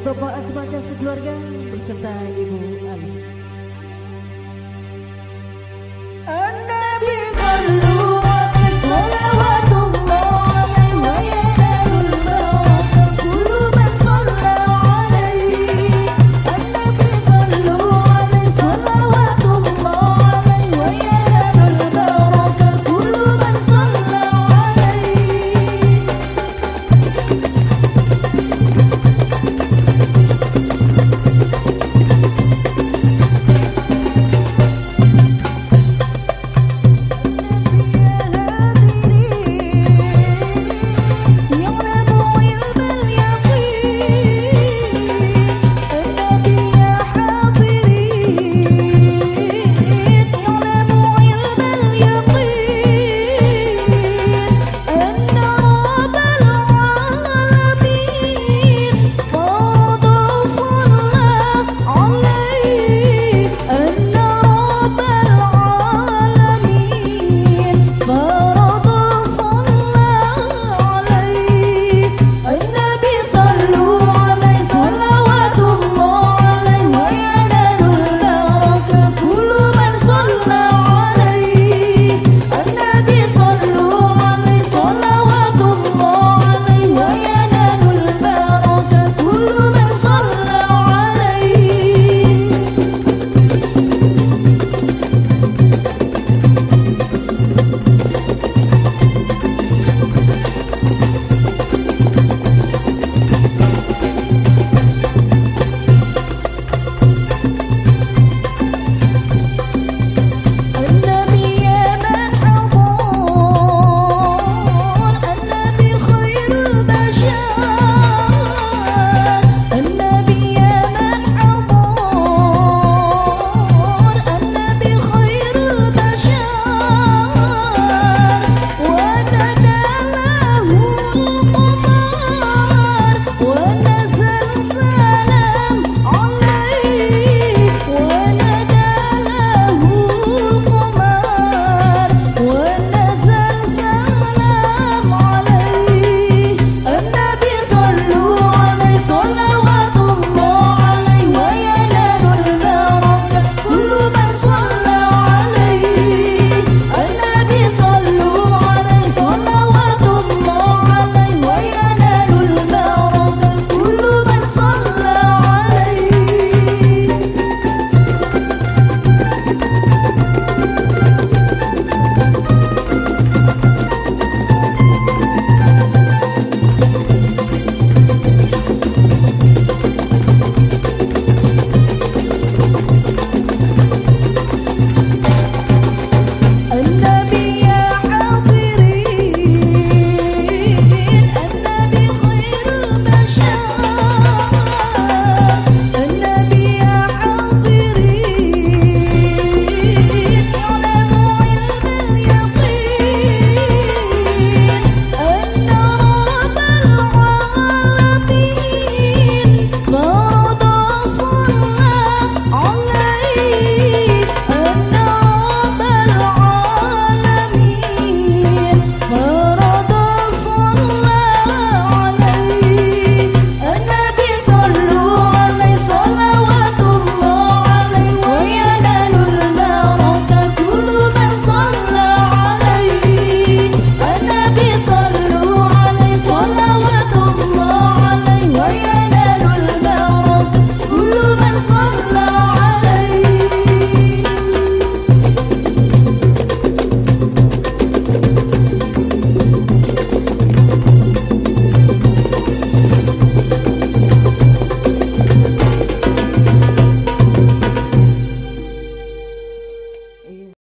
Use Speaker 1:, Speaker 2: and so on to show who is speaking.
Speaker 1: Bapak Asmaca sekeluarga berserta Ibu Alis.